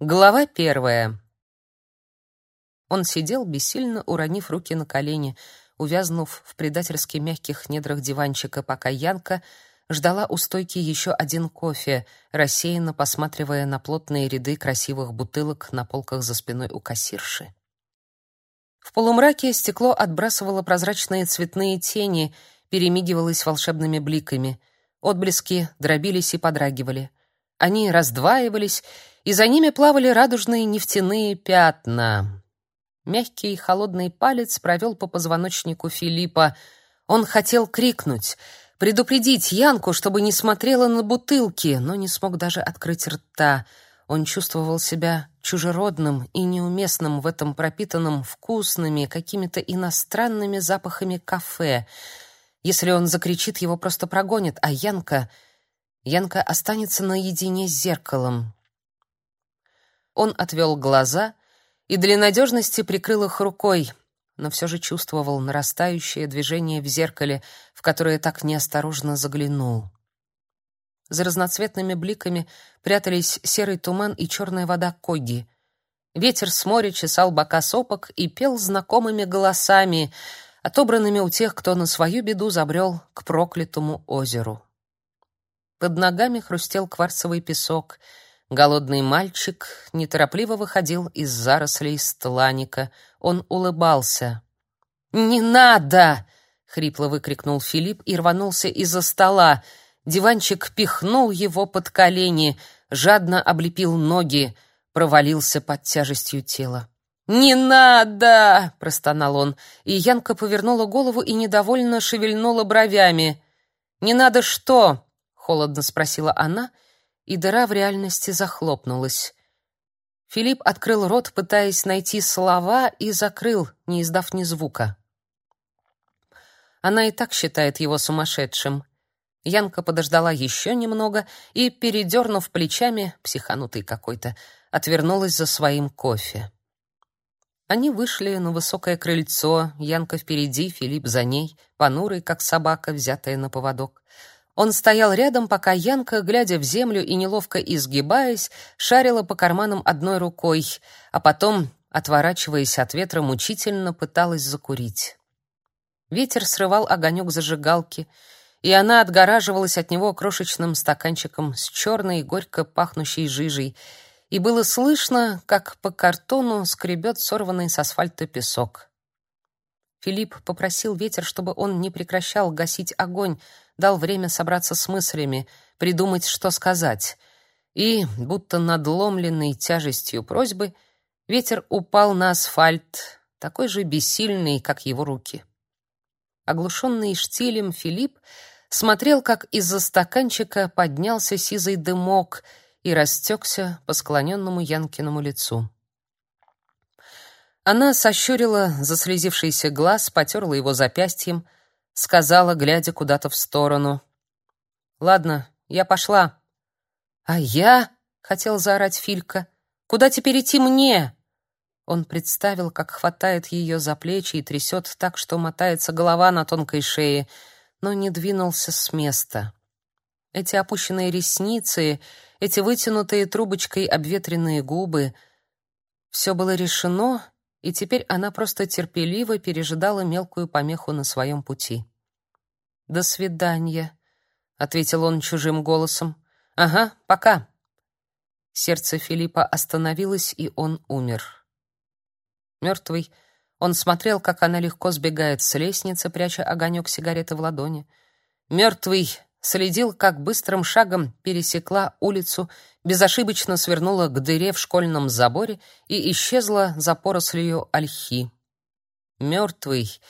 Глава первая. Он сидел, бессильно уронив руки на колени, увязнув в предательски мягких недрах диванчика, пока Янка ждала у стойки еще один кофе, рассеянно посматривая на плотные ряды красивых бутылок на полках за спиной у кассирши. В полумраке стекло отбрасывало прозрачные цветные тени, перемигивалось волшебными бликами. Отблески дробились и подрагивали. Они раздваивались, и за ними плавали радужные нефтяные пятна. Мягкий холодный палец провел по позвоночнику Филиппа. Он хотел крикнуть, предупредить Янку, чтобы не смотрела на бутылки, но не смог даже открыть рта. Он чувствовал себя чужеродным и неуместным в этом пропитанном вкусными, какими-то иностранными запахами кафе. Если он закричит, его просто прогонят, а Янка... Янка останется наедине с зеркалом. Он отвел глаза и для надежности прикрыл их рукой, но все же чувствовал нарастающее движение в зеркале, в которое так неосторожно заглянул. За разноцветными бликами прятались серый туман и черная вода Коги. Ветер с моря чесал бока сопок и пел знакомыми голосами, отобранными у тех, кто на свою беду забрел к проклятому озеру. Под ногами хрустел кварцевый песок. Голодный мальчик неторопливо выходил из зарослей стланика. Он улыбался. «Не надо!» — хрипло выкрикнул Филипп и рванулся из-за стола. Диванчик пихнул его под колени, жадно облепил ноги, провалился под тяжестью тела. «Не надо!» — простонал он, и Янка повернула голову и недовольно шевельнула бровями. «Не надо что?» холодно спросила она, и дыра в реальности захлопнулась. Филипп открыл рот, пытаясь найти слова, и закрыл, не издав ни звука. Она и так считает его сумасшедшим. Янка подождала еще немного и, передернув плечами, психанутый какой-то, отвернулась за своим кофе. Они вышли на высокое крыльцо, Янка впереди, Филипп за ней, понурый, как собака, взятая на поводок. Он стоял рядом, пока Янка, глядя в землю и неловко изгибаясь, шарила по карманам одной рукой, а потом, отворачиваясь от ветра, мучительно пыталась закурить. Ветер срывал огонек зажигалки, и она отгораживалась от него крошечным стаканчиком с черной, горько пахнущей жижей, и было слышно, как по картону скребет сорванный с асфальта песок. Филипп попросил ветер, чтобы он не прекращал гасить огонь, дал время собраться с мыслями, придумать, что сказать. И, будто надломленный тяжестью просьбы, ветер упал на асфальт, такой же бессильный, как его руки. Оглушенный штилем Филипп смотрел, как из-за стаканчика поднялся сизый дымок и растекся по склоненному Янкиному лицу. Она сощурила заслезившийся глаз, потерла его запястьем, сказала, глядя куда-то в сторону. «Ладно, я пошла». «А я?» — хотел заорать Филька. «Куда теперь идти мне?» Он представил, как хватает ее за плечи и трясет так, что мотается голова на тонкой шее, но не двинулся с места. Эти опущенные ресницы, эти вытянутые трубочкой обветренные губы — все было решено, и теперь она просто терпеливо пережидала мелкую помеху на своем пути. «До свидания», — ответил он чужим голосом. «Ага, пока». Сердце Филиппа остановилось, и он умер. Мертвый, он смотрел, как она легко сбегает с лестницы, пряча огонек сигареты в ладони. Мертвый следил, как быстрым шагом пересекла улицу, безошибочно свернула к дыре в школьном заборе и исчезла за порослью ольхи. Мертвый,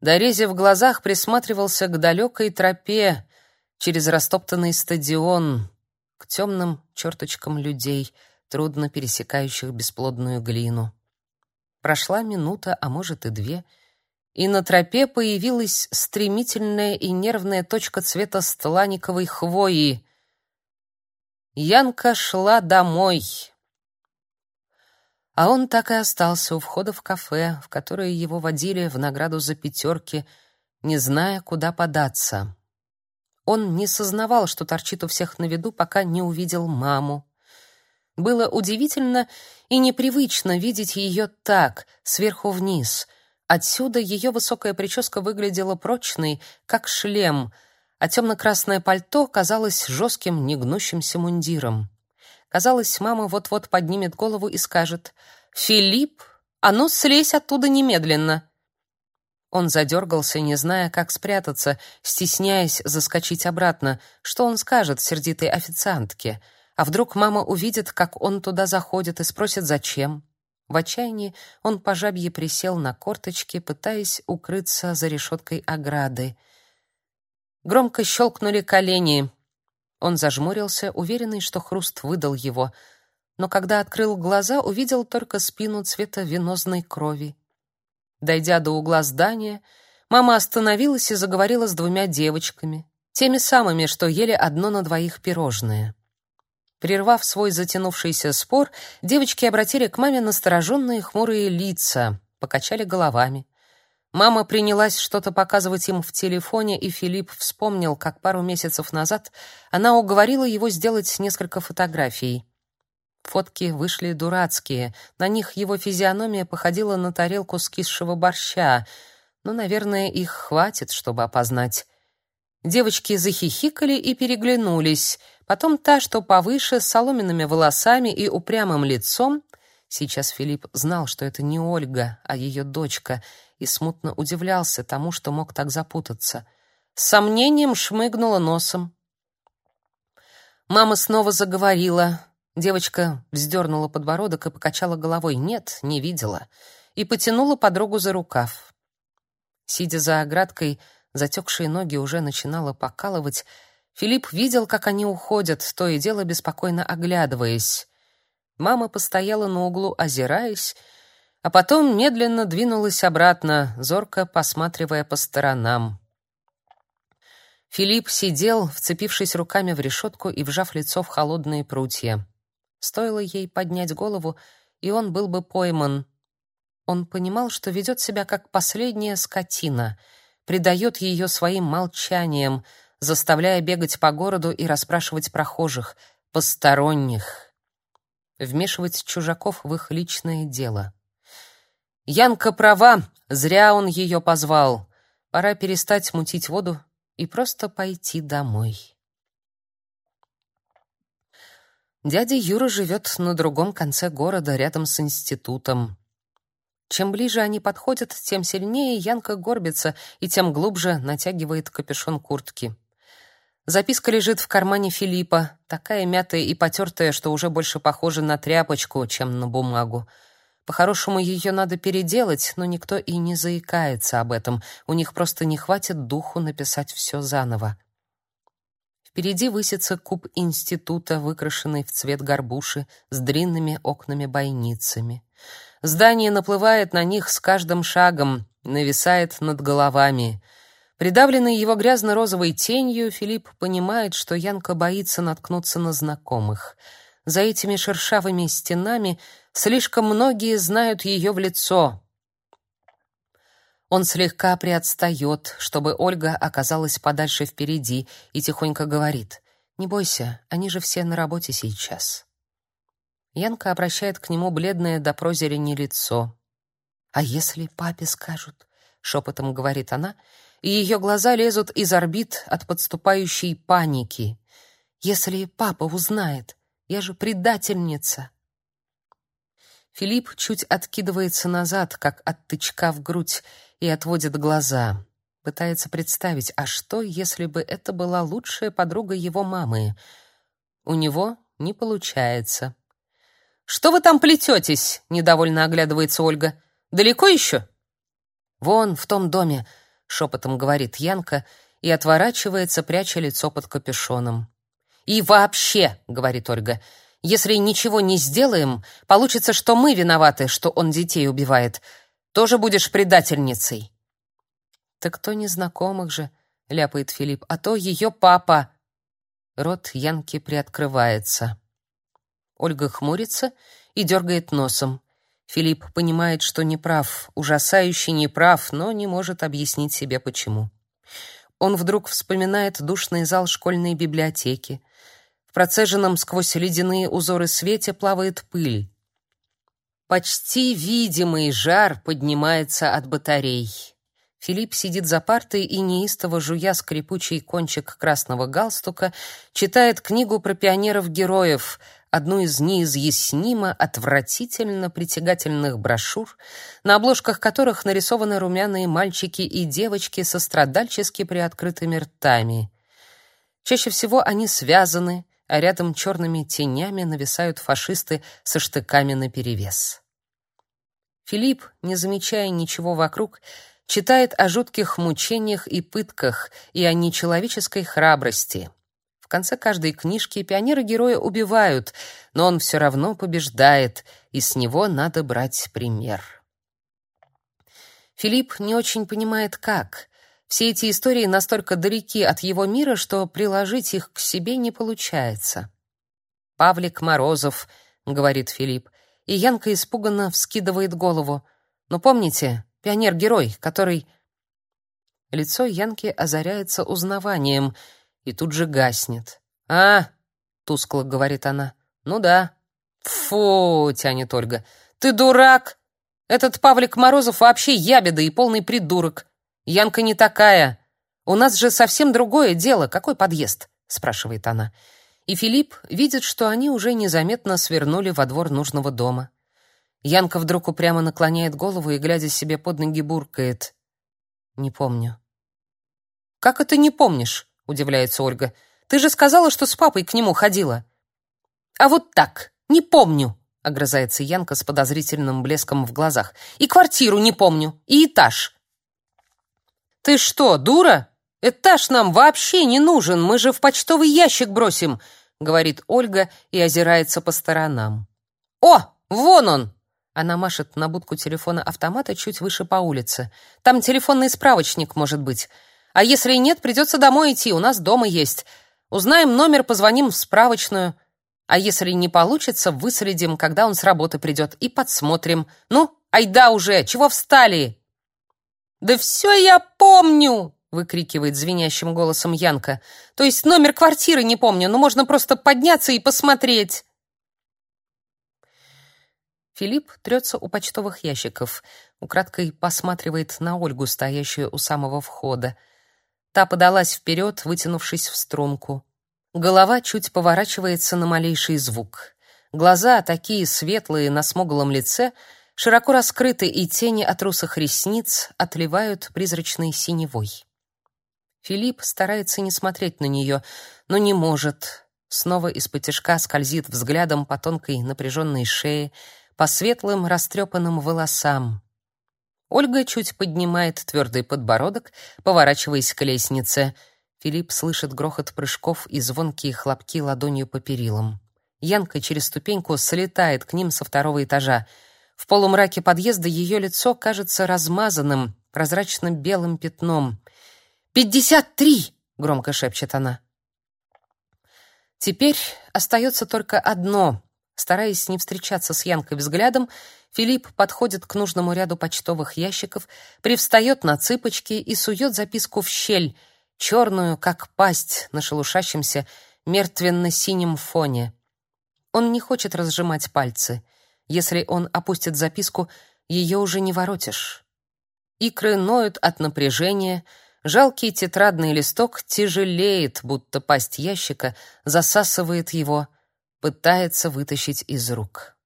дорезив глазах, присматривался к далекой тропе через растоптанный стадион, к темным черточкам людей, трудно пересекающих бесплодную глину. Прошла минута, а может и две — и на тропе появилась стремительная и нервная точка цвета стланиковой хвои. Янка шла домой. А он так и остался у входа в кафе, в которое его водили в награду за пятерки, не зная, куда податься. Он не сознавал, что торчит у всех на виду, пока не увидел маму. Было удивительно и непривычно видеть ее так, сверху вниз. Отсюда ее высокая прическа выглядела прочной, как шлем, а темно-красное пальто казалось жестким, негнущимся мундиром. Казалось, мама вот-вот поднимет голову и скажет «Филипп, а ну слезь оттуда немедленно!» Он задергался, не зная, как спрятаться, стесняясь заскочить обратно. Что он скажет сердитой официантке? А вдруг мама увидит, как он туда заходит и спросит, зачем? В отчаянии он по жабье присел на корточки, пытаясь укрыться за решеткой ограды. Громко щелкнули колени. Он зажмурился, уверенный, что хруст выдал его, но когда открыл глаза, увидел только спину цвета венозной крови. Дойдя до угла здания, мама остановилась и заговорила с двумя девочками, теми самыми, что ели одно на двоих пирожное. Прервав свой затянувшийся спор, девочки обратили к маме настороженные хмурые лица, покачали головами. Мама принялась что-то показывать им в телефоне, и Филипп вспомнил, как пару месяцев назад она уговорила его сделать несколько фотографий. Фотки вышли дурацкие. На них его физиономия походила на тарелку скисшего борща. Но, наверное, их хватит, чтобы опознать. Девочки захихикали и переглянулись. Потом та, что повыше, с соломенными волосами и упрямым лицом. Сейчас Филипп знал, что это не Ольга, а ее дочка, и смутно удивлялся тому, что мог так запутаться. С сомнением шмыгнула носом. Мама снова заговорила. Девочка вздернула подбородок и покачала головой. Нет, не видела. И потянула подругу за рукав. Сидя за оградкой, затекшие ноги уже начинало покалывать. Филипп видел, как они уходят, то и дело беспокойно оглядываясь. Мама постояла на углу, озираясь, а потом медленно двинулась обратно, зорко посматривая по сторонам. Филипп сидел, вцепившись руками в решетку и вжав лицо в холодные прутья. Стоило ей поднять голову, и он был бы пойман. Он понимал, что ведет себя как последняя скотина, предает ее своим молчанием, заставляя бегать по городу и расспрашивать прохожих, посторонних, вмешивать чужаков в их личное дело. Янка права, зря он ее позвал. Пора перестать мутить воду и просто пойти домой. Дядя Юра живет на другом конце города, рядом с институтом. Чем ближе они подходят, тем сильнее Янка горбится и тем глубже натягивает капюшон куртки. Записка лежит в кармане Филиппа, такая мятая и потертая, что уже больше похожа на тряпочку, чем на бумагу. По-хорошему ее надо переделать, но никто и не заикается об этом. У них просто не хватит духу написать все заново. Впереди высится куб института, выкрашенный в цвет горбуши, с длинными окнами-бойницами. Здание наплывает на них с каждым шагом, нависает над головами. Придавленный его грязно-розовой тенью, Филипп понимает, что Янка боится наткнуться на знакомых. За этими шершавыми стенами слишком многие знают ее в лицо, он слегка приотстает, чтобы Ольга оказалась подальше впереди, и тихонько говорит: "Не бойся, они же все на работе сейчас". Янка обращает к нему бледное до прозерени лицо. "А если папе скажут?" шепотом говорит она, и ее глаза лезут из орбит от подступающей паники. "Если папа узнает, я же предательница". Филипп чуть откидывается назад, как от тычка в грудь, и отводит глаза. Пытается представить, а что, если бы это была лучшая подруга его мамы? У него не получается. «Что вы там плететесь?» — недовольно оглядывается Ольга. «Далеко еще?» «Вон, в том доме», — шепотом говорит Янка и отворачивается, пряча лицо под капюшоном. «И вообще», — говорит Ольга, — «если ничего не сделаем, получится, что мы виноваты, что он детей убивает тоже будешь предательницей. Так кто незнакомых же, ляпает Филипп, а то ее папа. Рот Янки приоткрывается. Ольга хмурится и дергает носом. Филипп понимает, что неправ, ужасающе неправ, но не может объяснить себе почему. Он вдруг вспоминает душный зал школьной библиотеки, процеженном сквозь ледяные узоры свете плавает пыль. Почти видимый жар поднимается от батарей. Филипп сидит за партой и неистово жуя скрипучий кончик красного галстука, читает книгу про пионеров-героев, одну из неизъяснимо отвратительно притягательных брошюр, на обложках которых нарисованы румяные мальчики и девочки со страдальчески приоткрытыми ртами. Чаще всего они связаны, а рядом черными тенями нависают фашисты со штыками наперевес. Филипп, не замечая ничего вокруг, читает о жутких мучениях и пытках и о нечеловеческой храбрости. В конце каждой книжки пионеры-героя убивают, но он все равно побеждает, и с него надо брать пример. Филипп не очень понимает, как. Все эти истории настолько далеки от его мира, что приложить их к себе не получается. «Павлик Морозов», — говорит Филипп, и Янка испуганно вскидывает голову. «Ну, помните, пионер-герой, который...» Лицо Янки озаряется узнаванием и тут же гаснет. «А!» — тускло говорит она. «Ну да». «Фу!» — тянет Ольга. «Ты дурак! Этот Павлик Морозов вообще ябеда и полный придурок. Янка не такая. У нас же совсем другое дело. Какой подъезд?» — спрашивает она. И Филипп видит, что они уже незаметно свернули во двор нужного дома. Янка вдруг упрямо наклоняет голову и, глядя себе под ноги, буркает. «Не помню». «Как это не помнишь?» — удивляется Ольга. «Ты же сказала, что с папой к нему ходила». «А вот так, не помню», — огрызается Янка с подозрительным блеском в глазах. «И квартиру не помню, и этаж». «Ты что, дура? Этаж нам вообще не нужен, мы же в почтовый ящик бросим», — говорит Ольга и озирается по сторонам. «О, вон он!» Она машет на будку телефона автомата чуть выше по улице. «Там телефонный справочник, может быть. А если нет, придется домой идти, у нас дома есть. Узнаем номер, позвоним в справочную. А если не получится, выследим, когда он с работы придет, и подсмотрим. Ну, айда уже, чего встали?» «Да все я помню!» — выкрикивает звенящим голосом Янка. «То есть номер квартиры не помню, но можно просто подняться и посмотреть». Филипп трется у почтовых ящиков, украдкой посматривает на Ольгу, стоящую у самого входа. Та подалась вперед, вытянувшись в струнку. Голова чуть поворачивается на малейший звук. Глаза, такие светлые на смуглом лице, широко раскрыты, и тени от русых ресниц отливают призрачной синевой. Филипп старается не смотреть на нее, но не может. Снова из-под скользит взглядом по тонкой напряженной шее, по светлым растрепанным волосам. Ольга чуть поднимает твердый подбородок, поворачиваясь к лестнице. Филипп слышит грохот прыжков и звонкие хлопки ладонью по перилам. Янка через ступеньку слетает к ним со второго этажа. В полумраке подъезда ее лицо кажется размазанным, прозрачно-белым пятном. «Пятьдесят три!» — громко шепчет она. Теперь остается только одно. Стараясь не встречаться с Янкой взглядом, Филипп подходит к нужному ряду почтовых ящиков, привстает на цыпочки и сует записку в щель, черную, как пасть на шелушащемся мертвенно-синем фоне. Он не хочет разжимать пальцы — если он опустит записку, ее уже не воротишь. Икры ноют от напряжения, жалкий тетрадный листок тяжелеет, будто пасть ящика засасывает его, пытается вытащить из рук.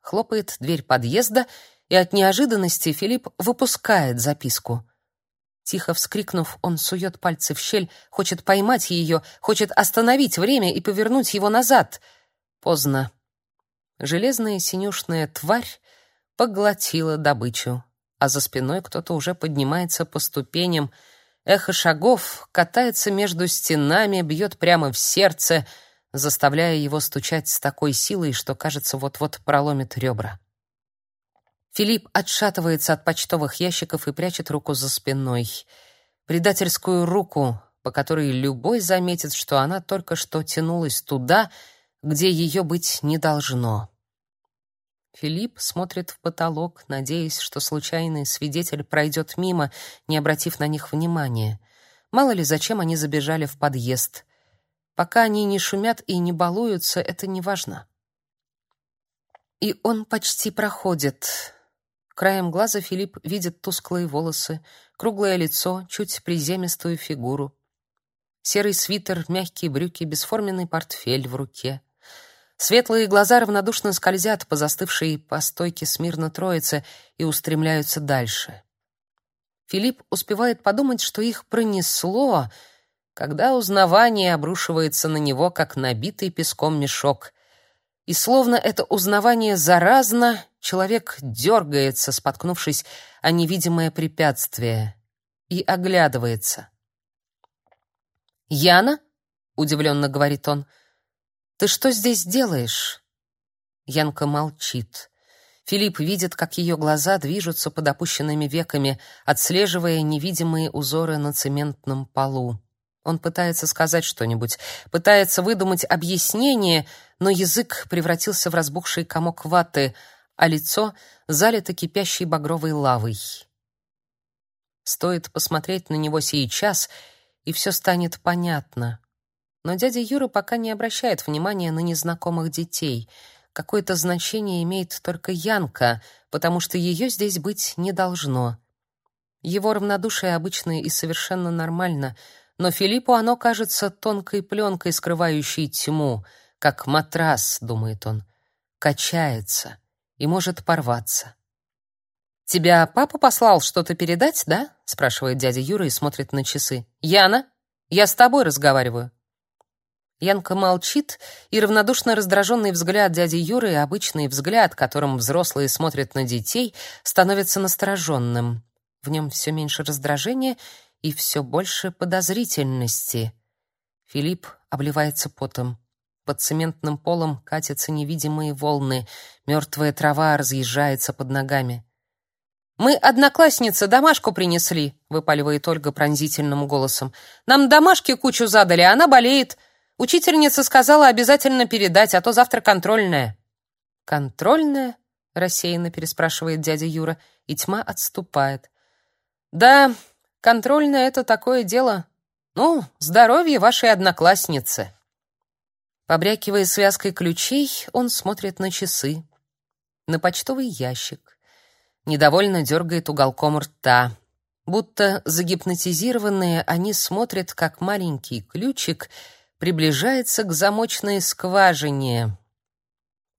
Хлопает дверь подъезда, и от неожиданности Филипп выпускает записку. Тихо вскрикнув, он сует пальцы в щель, хочет поймать ее, хочет остановить время и повернуть его назад. Поздно. Железная синюшная тварь поглотила добычу, а за спиной кто-то уже поднимается по ступеням. Эхо шагов катается между стенами, бьет прямо в сердце, заставляя его стучать с такой силой, что, кажется, вот-вот проломит ребра. Филипп отшатывается от почтовых ящиков и прячет руку за спиной. Предательскую руку, по которой любой заметит, что она только что тянулась туда, где ее быть не должно. Филипп смотрит в потолок, надеясь, что случайный свидетель пройдет мимо, не обратив на них внимания. Мало ли, зачем они забежали в подъезд. Пока они не шумят и не балуются, это не важно. И он почти проходит. Краем глаза Филипп видит тусклые волосы, круглое лицо, чуть приземистую фигуру. Серый свитер, мягкие брюки, бесформенный портфель в руке. Светлые глаза равнодушно скользят по застывшей по стойке смирно троице и устремляются дальше. Филипп успевает подумать, что их пронесло, когда узнавание обрушивается на него, как набитый песком мешок. И словно это узнавание заразно, человек дергается, споткнувшись о невидимое препятствие, и оглядывается. «Яна?» — удивленно говорит он. «Ты что здесь делаешь?» Янка молчит. Филипп видит, как ее глаза движутся под опущенными веками, отслеживая невидимые узоры на цементном полу. Он пытается сказать что-нибудь, пытается выдумать объяснение, но язык превратился в разбухший комок ваты, а лицо залито кипящей багровой лавой. Стоит посмотреть на него сейчас, и все станет понятно. Но дядя Юра пока не обращает внимания на незнакомых детей. Какое-то значение имеет только Янка, потому что ее здесь быть не должно. Его равнодушие обычно и совершенно нормально — но Филиппу оно кажется тонкой пленкой, скрывающей тьму, как матрас, думает он, качается и может порваться. Тебя папа послал что-то передать, да? спрашивает дядя Юра и смотрит на часы. Яна, я с тобой разговариваю. Янка молчит, и равнодушно раздраженный взгляд дяди Юры, обычный взгляд, которым взрослые смотрят на детей, становится настороженным. В нем все меньше раздражения и все больше подозрительности. Филипп обливается потом. Под цементным полом катятся невидимые волны, мертвая трава разъезжается под ногами. «Мы, одноклассницы, домашку принесли», — выпаливает Ольга пронзительным голосом. «Нам домашки кучу задали, а она болеет. Учительница сказала обязательно передать, а то завтра контрольная». «Контрольная?» — рассеянно переспрашивает дядя Юра, и тьма отступает. «Да, Контрольное — это такое дело. Ну, здоровье вашей одноклассницы. Побрякивая связкой ключей, он смотрит на часы, на почтовый ящик. Недовольно дергает уголком рта. Будто загипнотизированные, они смотрят, как маленький ключик приближается к замочной скважине.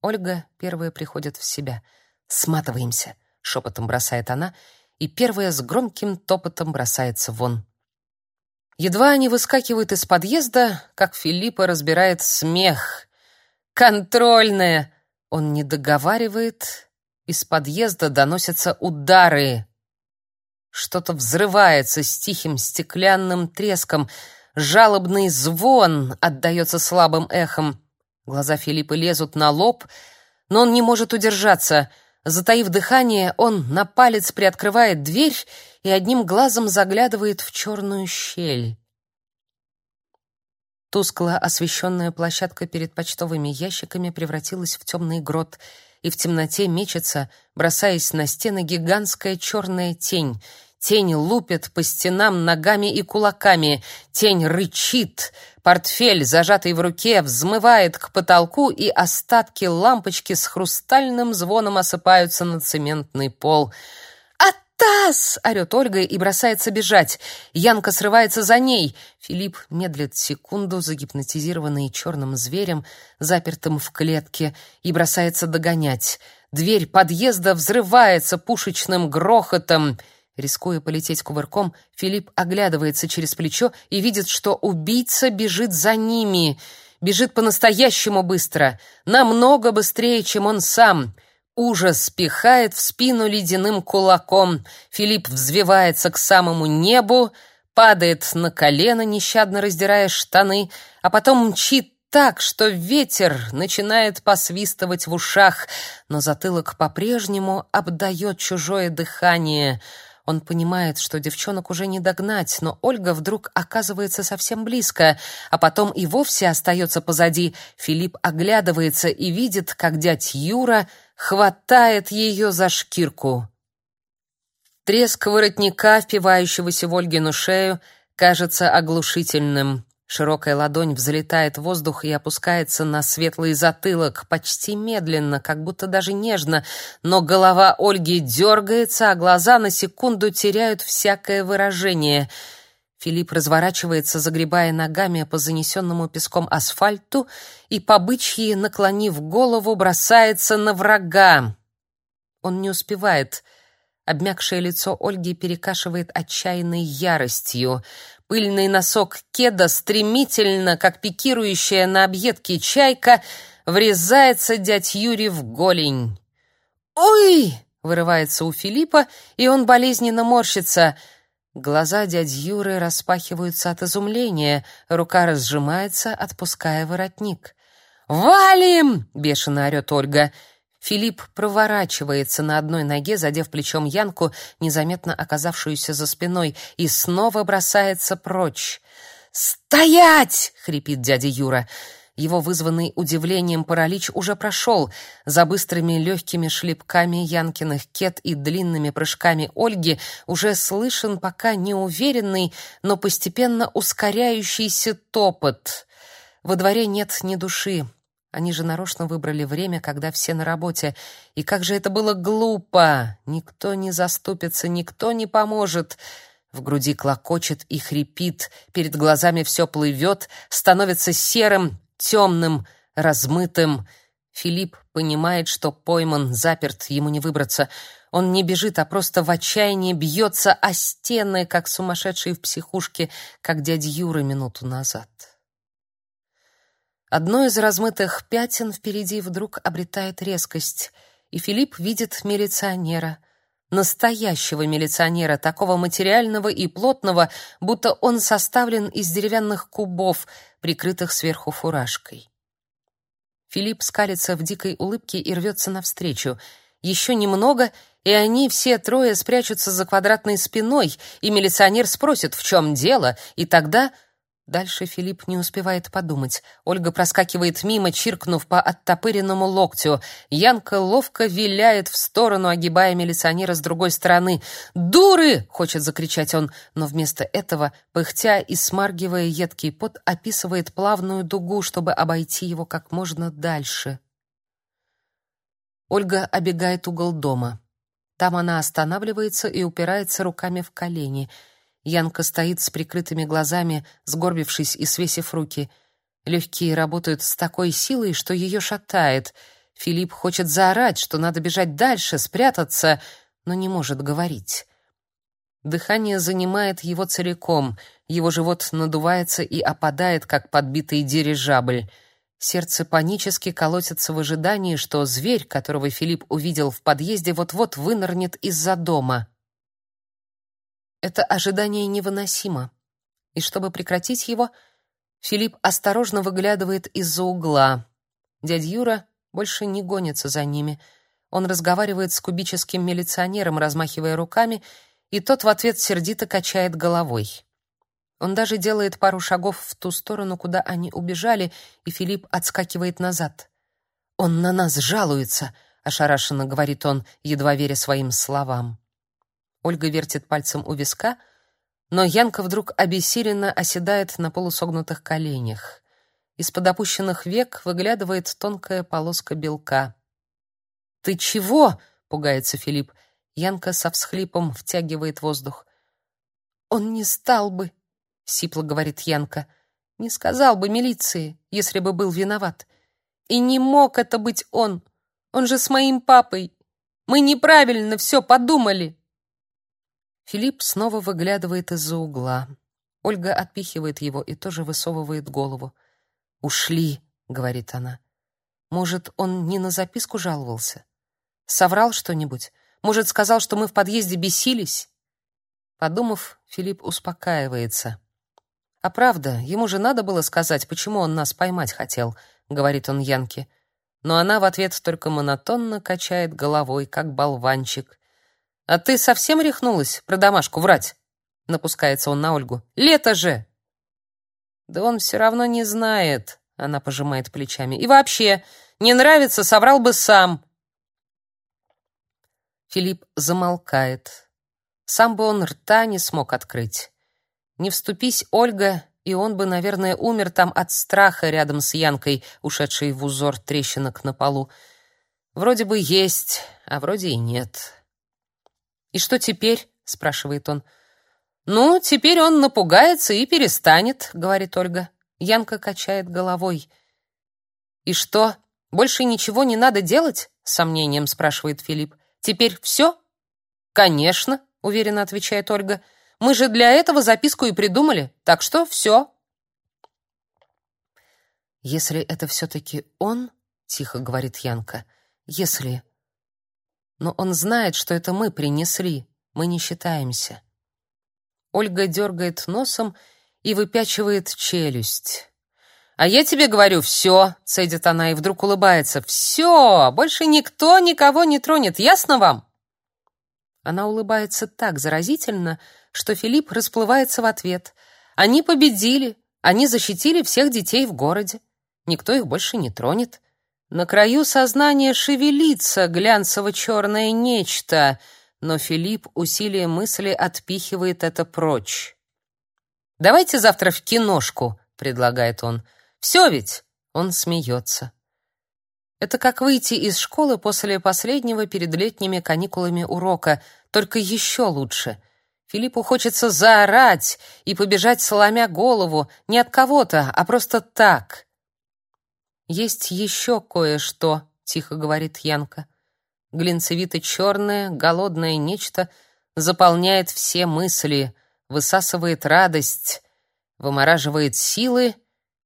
Ольга первая приходит в себя. «Сматываемся», — шепотом бросает она и первая с громким топотом бросается вон. Едва они выскакивают из подъезда, как Филиппа разбирает смех. «Контрольная!» Он не договаривает. Из подъезда доносятся удары. Что-то взрывается с тихим стеклянным треском. Жалобный звон отдаётся слабым эхом. Глаза Филиппа лезут на лоб, но он не может удержаться — Затаив дыхание, он на палец приоткрывает дверь и одним глазом заглядывает в черную щель. Тускло освещенная площадка перед почтовыми ящиками превратилась в темный грот, и в темноте мечется, бросаясь на стены, гигантская черная тень. Тень лупит по стенам ногами и кулаками. Тень рычит. Портфель, зажатый в руке, взмывает к потолку, и остатки лампочки с хрустальным звоном осыпаются на цементный пол. «Атас!» — орёт Ольга и бросается бежать. Янка срывается за ней. Филипп медлит секунду, загипнотизированный черным зверем, запертым в клетке, и бросается догонять. Дверь подъезда взрывается пушечным грохотом — Рискуя полететь кувырком, Филипп оглядывается через плечо и видит, что убийца бежит за ними. Бежит по-настоящему быстро, намного быстрее, чем он сам. Ужас пихает в спину ледяным кулаком. Филипп взвивается к самому небу, падает на колено, нещадно раздирая штаны, а потом мчит так, что ветер начинает посвистывать в ушах, но затылок по-прежнему обдает чужое дыхание — он понимает, что девчонок уже не догнать, но Ольга вдруг оказывается совсем близко, а потом и вовсе остается позади. Филипп оглядывается и видит, как дядь Юра хватает ее за шкирку. Треск воротника, впивающегося в Ольгину шею, кажется оглушительным. Широкая ладонь взлетает в воздух и опускается на светлый затылок, почти медленно, как будто даже нежно, но голова Ольги дергается, а глаза на секунду теряют всякое выражение. Филипп разворачивается, загребая ногами по занесенному песком асфальту и, по наклонив голову, бросается на врага. Он не успевает. Обмякшее лицо Ольги перекашивает отчаянной яростью — Пыльный носок кеда стремительно, как пикирующая на объедке чайка, врезается дядь Юрий в голень. «Ой!» — вырывается у Филиппа, и он болезненно морщится. Глаза дяди Юры распахиваются от изумления, рука разжимается, отпуская воротник. «Валим!» — бешено орёт Ольга — Филипп проворачивается на одной ноге, задев плечом Янку, незаметно оказавшуюся за спиной, и снова бросается прочь. «Стоять!» — хрипит дядя Юра. Его вызванный удивлением паралич уже прошел. За быстрыми легкими шлепками Янкиных кет и длинными прыжками Ольги уже слышен пока неуверенный, но постепенно ускоряющийся топот. Во дворе нет ни души. Они же нарочно выбрали время, когда все на работе. И как же это было глупо! Никто не заступится, никто не поможет. В груди клокочет и хрипит, перед глазами все плывет, становится серым, темным, размытым. Филипп понимает, что пойман, заперт, ему не выбраться. Он не бежит, а просто в отчаянии бьется о стены, как сумасшедший в психушке, как дядя Юра минуту назад. Одно из размытых пятен впереди вдруг обретает резкость, и Филипп видит милиционера, настоящего милиционера, такого материального и плотного, будто он составлен из деревянных кубов, прикрытых сверху фуражкой. Филипп скалится в дикой улыбке и рвется навстречу. Еще немного, и они все трое спрячутся за квадратной спиной, и милиционер спросит, в чем дело, и тогда Дальше Филипп не успевает подумать. Ольга проскакивает мимо, чиркнув по оттопыренному локтю. Янка ловко виляет в сторону, огибая милиционера с другой стороны. «Дуры!» — хочет закричать он, но вместо этого, пыхтя и смаргивая едкий пот, описывает плавную дугу, чтобы обойти его как можно дальше. Ольга обегает угол дома. Там она останавливается и упирается руками в колени — Янка стоит с прикрытыми глазами, сгорбившись и свесив руки. Легкие работают с такой силой, что ее шатает. Филипп хочет заорать, что надо бежать дальше, спрятаться, но не может говорить. Дыхание занимает его целиком. Его живот надувается и опадает, как подбитый дирижабль. Сердце панически колотится в ожидании, что зверь, которого Филипп увидел в подъезде, вот-вот вынырнет из-за дома. Это ожидание невыносимо. И чтобы прекратить его, Филипп осторожно выглядывает из-за угла. Дядя Юра больше не гонится за ними. Он разговаривает с кубическим милиционером, размахивая руками, и тот в ответ сердито качает головой. Он даже делает пару шагов в ту сторону, куда они убежали, и Филипп отскакивает назад. «Он на нас жалуется», — ошарашенно говорит он, едва веря своим словам. Ольга вертит пальцем у виска, но Янка вдруг обессиленно оседает на полусогнутых коленях. Из-под опущенных век выглядывает тонкая полоска белка. «Ты чего?» — пугается Филипп. Янка со всхлипом втягивает воздух. «Он не стал бы», — сипло говорит Янка. «Не сказал бы милиции, если бы был виноват. И не мог это быть он. Он же с моим папой. Мы неправильно все подумали». Филипп снова выглядывает из-за угла. Ольга отпихивает его и тоже высовывает голову. «Ушли», — говорит она. «Может, он не на записку жаловался? Соврал что-нибудь? Может, сказал, что мы в подъезде бесились?» Подумав, Филипп успокаивается. «А правда, ему же надо было сказать, почему он нас поймать хотел», — говорит он Янке. Но она в ответ только монотонно качает головой, как болванчик, а ты совсем рехнулась про домашку врать? Напускается он на Ольгу. Лето же. Да он все равно не знает, она пожимает плечами. И вообще, не нравится, соврал бы сам. Филипп замолкает. Сам бы он рта не смог открыть. Не вступись, Ольга, и он бы, наверное, умер там от страха рядом с Янкой, ушедшей в узор трещинок на полу. Вроде бы есть, а вроде и нет. «И что теперь?» — спрашивает он. «Ну, теперь он напугается и перестанет», — говорит Ольга. Янка качает головой. «И что, больше ничего не надо делать?» — с сомнением спрашивает Филипп. «Теперь все?» «Конечно», — уверенно отвечает Ольга. «Мы же для этого записку и придумали, так что все». «Если это все-таки он», — тихо говорит Янка, — «если...» «Но он знает, что это мы принесли, мы не считаемся». Ольга дергает носом и выпячивает челюсть. «А я тебе говорю, все!» — цедит она и вдруг улыбается. «Все! Больше никто никого не тронет, ясно вам?» Она улыбается так заразительно, что Филипп расплывается в ответ. «Они победили! Они защитили всех детей в городе. Никто их больше не тронет. На краю сознания шевелится глянцево-черное нечто, но Филипп усилием мысли отпихивает это прочь. «Давайте завтра в киношку», — предлагает он. «Все ведь?» — он смеется. Это как выйти из школы после последнего перед летними каникулами урока, только еще лучше. Филиппу хочется заорать и побежать, сломя голову, не от кого-то, а просто так. «Есть еще кое-что», — тихо говорит Янка. Глинцевито-черное, голодное нечто заполняет все мысли, высасывает радость, вымораживает силы,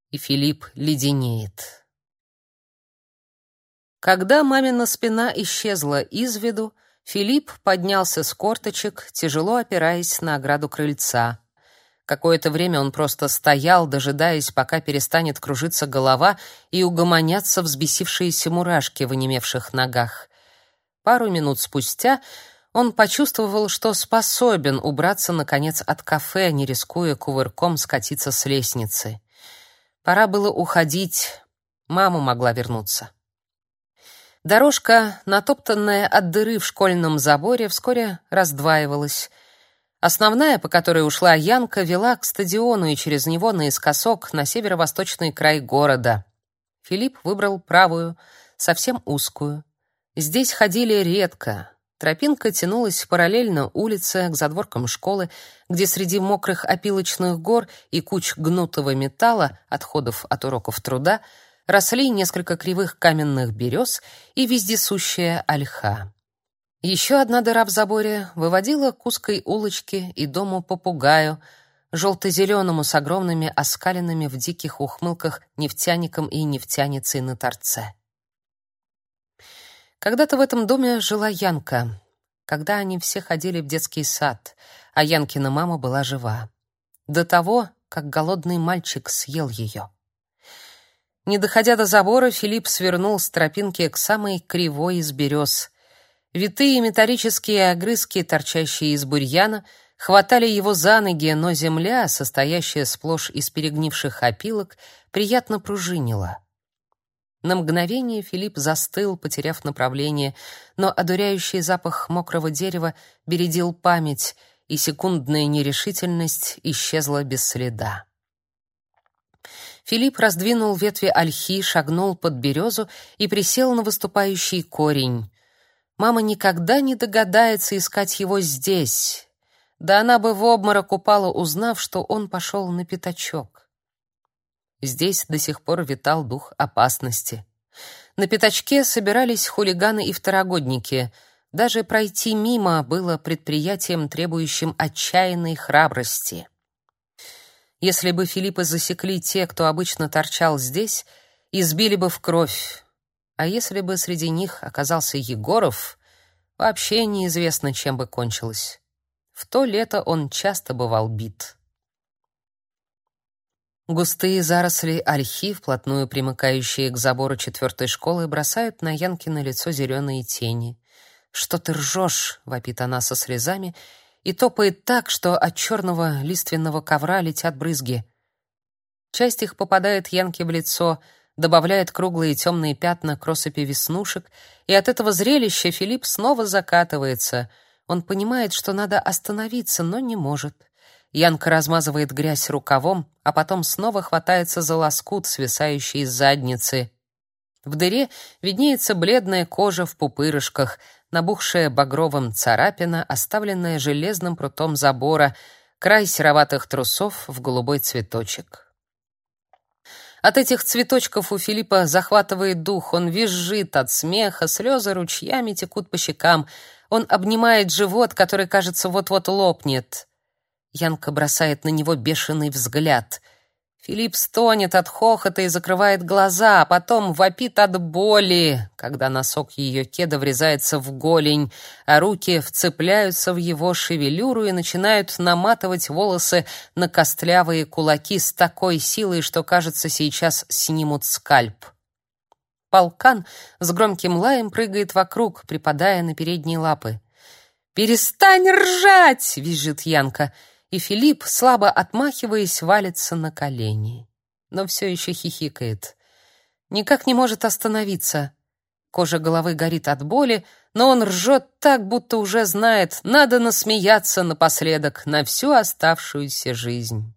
и Филипп леденеет. Когда мамина спина исчезла из виду, Филипп поднялся с корточек, тяжело опираясь на ограду крыльца. Какое-то время он просто стоял, дожидаясь, пока перестанет кружиться голова и угомонятся взбесившиеся мурашки в онемевших ногах. Пару минут спустя он почувствовал, что способен убраться, наконец, от кафе, не рискуя кувырком скатиться с лестницы. Пора было уходить, мама могла вернуться. Дорожка, натоптанная от дыры в школьном заборе, вскоре раздваивалась. Основная, по которой ушла Янка, вела к стадиону и через него наискосок на северо-восточный край города. Филипп выбрал правую, совсем узкую. Здесь ходили редко. Тропинка тянулась параллельно улице к задворкам школы, где среди мокрых опилочных гор и куч гнутого металла, отходов от уроков труда, росли несколько кривых каменных берез и вездесущая ольха. Еще одна дыра в заборе выводила к узкой улочке и дому попугаю, желто-зеленому с огромными оскаленными в диких ухмылках нефтяником и нефтяницей на торце. Когда-то в этом доме жила Янка, когда они все ходили в детский сад, а Янкина мама была жива. До того, как голодный мальчик съел ее. Не доходя до забора, Филипп свернул с тропинки к самой кривой из берез. Витые металлические огрызки, торчащие из бурьяна, хватали его за ноги, но земля, состоящая сплошь из перегнивших опилок, приятно пружинила. На мгновение Филипп застыл, потеряв направление, но одуряющий запах мокрого дерева бередил память, и секундная нерешительность исчезла без следа. Филипп раздвинул ветви ольхи, шагнул под березу и присел на выступающий корень. Мама никогда не догадается искать его здесь. Да она бы в обморок упала, узнав, что он пошел на пятачок. Здесь до сих пор витал дух опасности. На пятачке собирались хулиганы и второгодники. Даже пройти мимо было предприятием, требующим отчаянной храбрости. Если бы Филиппа засекли те, кто обычно торчал здесь, избили бы в кровь. А если бы среди них оказался Егоров, вообще неизвестно, чем бы кончилось. В то лето он часто бывал бит. Густые заросли ольхи, вплотную примыкающие к забору четвертой школы, бросают на Янкино лицо зеленые тени. «Что ты ржешь?» — вопит она со слезами и топает так, что от черного лиственного ковра летят брызги. Часть их попадает Янке в лицо, добавляет круглые темные пятна к россыпи веснушек, и от этого зрелища Филипп снова закатывается. Он понимает, что надо остановиться, но не может. Янка размазывает грязь рукавом, а потом снова хватается за лоскут, свисающий из задницы. В дыре виднеется бледная кожа в пупырышках, набухшая багровым царапина, оставленная железным прутом забора, край сероватых трусов в голубой цветочек. От этих цветочков у Филиппа захватывает дух, он визжит от смеха, слезы ручьями текут по щекам. Он обнимает живот, который, кажется, вот-вот лопнет. Янка бросает на него бешеный взгляд — Филипп стонет от хохота и закрывает глаза, а потом вопит от боли, когда носок ее кеда врезается в голень, а руки вцепляются в его шевелюру и начинают наматывать волосы на костлявые кулаки с такой силой, что, кажется, сейчас снимут скальп. Полкан с громким лаем прыгает вокруг, припадая на передние лапы. «Перестань ржать!» — визжит Янка — и Филипп, слабо отмахиваясь, валится на колени. Но все еще хихикает. Никак не может остановиться. Кожа головы горит от боли, но он ржет так, будто уже знает, надо насмеяться напоследок на всю оставшуюся жизнь.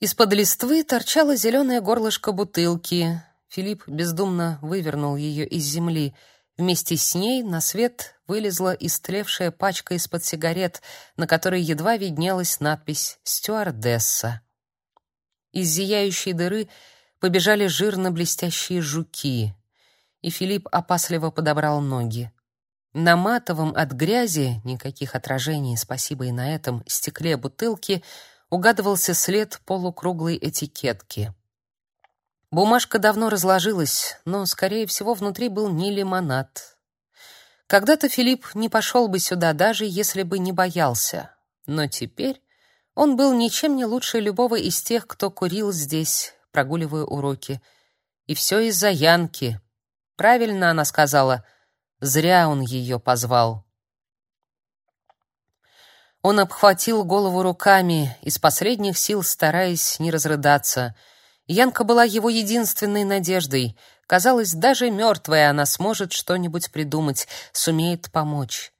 Из-под листвы торчало зеленое горлышко бутылки. Филипп бездумно вывернул ее из земли — Вместе с ней на свет вылезла истлевшая пачка из-под сигарет, на которой едва виднелась надпись «Стюардесса». Из зияющей дыры побежали жирно-блестящие жуки, и Филипп опасливо подобрал ноги. На матовом от грязи, никаких отражений, спасибо и на этом, стекле бутылки угадывался след полукруглой этикетки. Бумажка давно разложилась, но, скорее всего, внутри был не лимонад. Когда-то Филипп не пошел бы сюда, даже если бы не боялся. Но теперь он был ничем не лучше любого из тех, кто курил здесь, прогуливая уроки. И все из-за Янки. Правильно она сказала, зря он ее позвал. Он обхватил голову руками, из последних сил стараясь не разрыдаться — Янка была его единственной надеждой. Казалось, даже мертвая она сможет что-нибудь придумать, сумеет помочь.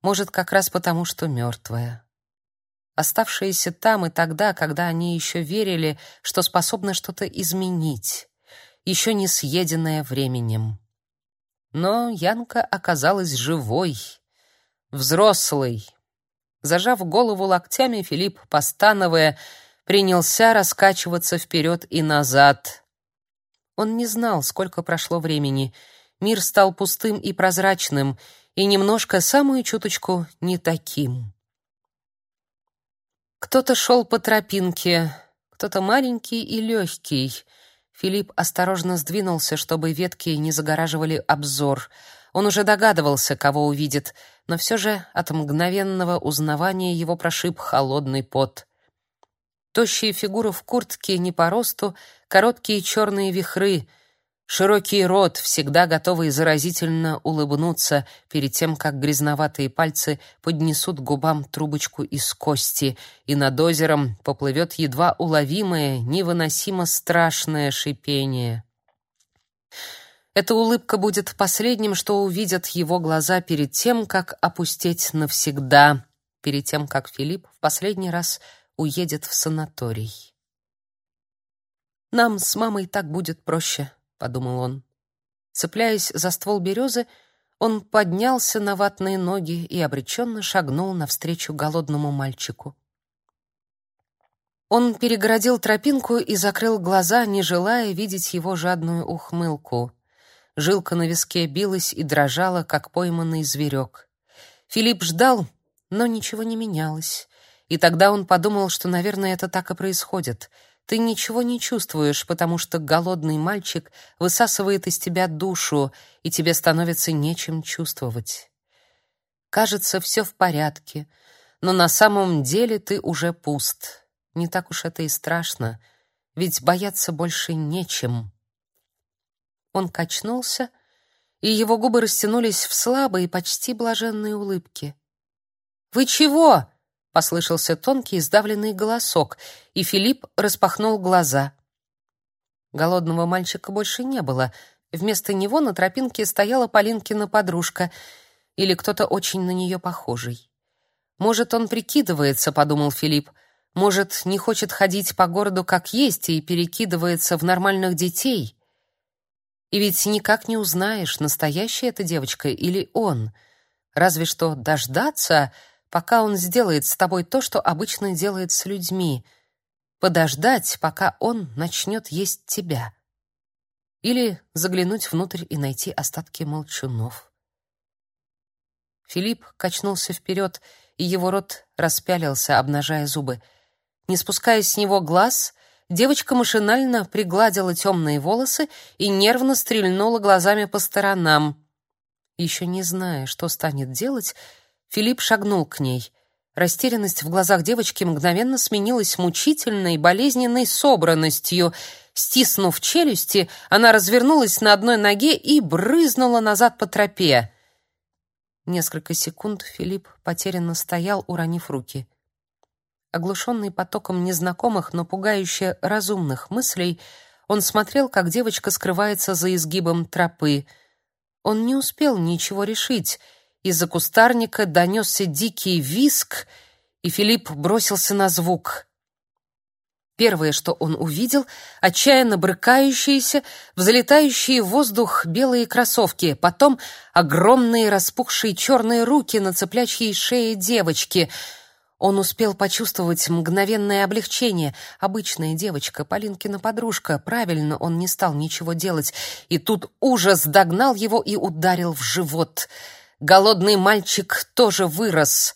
Может, как раз потому, что мертвая. Оставшаяся там и тогда, когда они еще верили, что способны что-то изменить, еще не съеденная временем. Но Янка оказалась живой, взрослой. Зажав голову локтями, Филипп, постановая, принялся раскачиваться вперед и назад. Он не знал, сколько прошло времени. Мир стал пустым и прозрачным, и немножко, самую чуточку, не таким. Кто-то шел по тропинке, кто-то маленький и легкий. Филипп осторожно сдвинулся, чтобы ветки не загораживали обзор. Он уже догадывался, кого увидит, но все же от мгновенного узнавания его прошиб холодный пот. Тощие фигуры в куртке не по росту, короткие черные вихры, широкий рот, всегда готовый заразительно улыбнуться перед тем, как грязноватые пальцы поднесут губам трубочку из кости, и над озером поплывет едва уловимое, невыносимо страшное шипение. Эта улыбка будет последним, что увидят его глаза перед тем, как опустить навсегда, перед тем, как Филипп в последний раз уедет в санаторий. «Нам с мамой так будет проще», — подумал он. Цепляясь за ствол березы, он поднялся на ватные ноги и обреченно шагнул навстречу голодному мальчику. Он перегородил тропинку и закрыл глаза, не желая видеть его жадную ухмылку. Жилка на виске билась и дрожала, как пойманный зверек. Филипп ждал, но ничего не менялось. И тогда он подумал, что, наверное, это так и происходит. Ты ничего не чувствуешь, потому что голодный мальчик высасывает из тебя душу, и тебе становится нечем чувствовать. Кажется, все в порядке, но на самом деле ты уже пуст. Не так уж это и страшно, ведь бояться больше нечем. Он качнулся, и его губы растянулись в слабой, почти блаженной улыбке. «Вы чего?» Послышался тонкий сдавленный голосок, и Филипп распахнул глаза. Голодного мальчика больше не было. Вместо него на тропинке стояла Полинкина подружка или кто-то очень на нее похожий. Может, он прикидывается, подумал Филипп. Может, не хочет ходить по городу как есть и перекидывается в нормальных детей. И ведь никак не узнаешь, настоящая эта девочка или он. Разве что дождаться, пока он сделает с тобой то, что обычно делает с людьми. Подождать, пока он начнет есть тебя. Или заглянуть внутрь и найти остатки молчунов. Филипп качнулся вперед, и его рот распялился, обнажая зубы. Не спуская с него глаз, девочка машинально пригладила темные волосы и нервно стрельнула глазами по сторонам. Еще не зная, что станет делать, Филипп шагнул к ней. Растерянность в глазах девочки мгновенно сменилась мучительной, болезненной собранностью. Стиснув челюсти, она развернулась на одной ноге и брызнула назад по тропе. Несколько секунд Филипп потерянно стоял, уронив руки. Оглушенный потоком незнакомых, но пугающе разумных мыслей, он смотрел, как девочка скрывается за изгибом тропы. Он не успел ничего решить. Из-за кустарника донесся дикий визг, и Филипп бросился на звук. Первое, что он увидел, отчаянно брыкающиеся, взлетающие в воздух белые кроссовки, потом огромные распухшие черные руки на цыплячьей шее девочки — он успел почувствовать мгновенное облегчение. Обычная девочка, Полинкина подружка. Правильно, он не стал ничего делать. И тут ужас догнал его и ударил в живот. Голодный мальчик тоже вырос,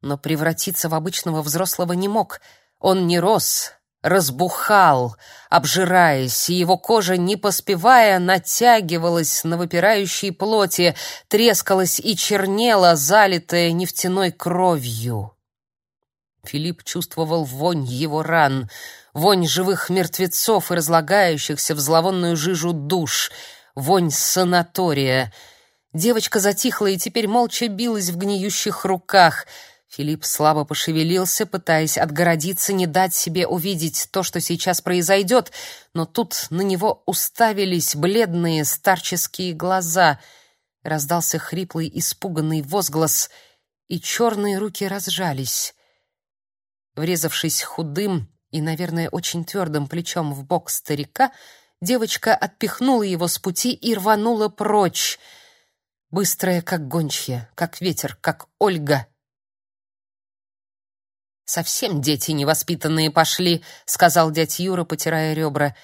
но превратиться в обычного взрослого не мог. Он не рос, разбухал, обжираясь, и его кожа, не поспевая, натягивалась на выпирающей плоти, трескалась и чернела, залитая нефтяной кровью. Филипп чувствовал вонь его ран, вонь живых мертвецов и разлагающихся в зловонную жижу душ, вонь санатория. Девочка затихла и теперь молча билась в гниющих руках. Филипп слабо пошевелился, пытаясь отгородиться, не дать себе увидеть то, что сейчас произойдет, но тут на него уставились бледные старческие глаза. Раздался хриплый, испуганный возглас, и черные руки разжались. Врезавшись худым и, наверное, очень твердым плечом в бок старика, девочка отпихнула его с пути и рванула прочь, быстрая, как гончья, как ветер, как Ольга. «Совсем дети невоспитанные пошли», — сказал дядь Юра, потирая ребра.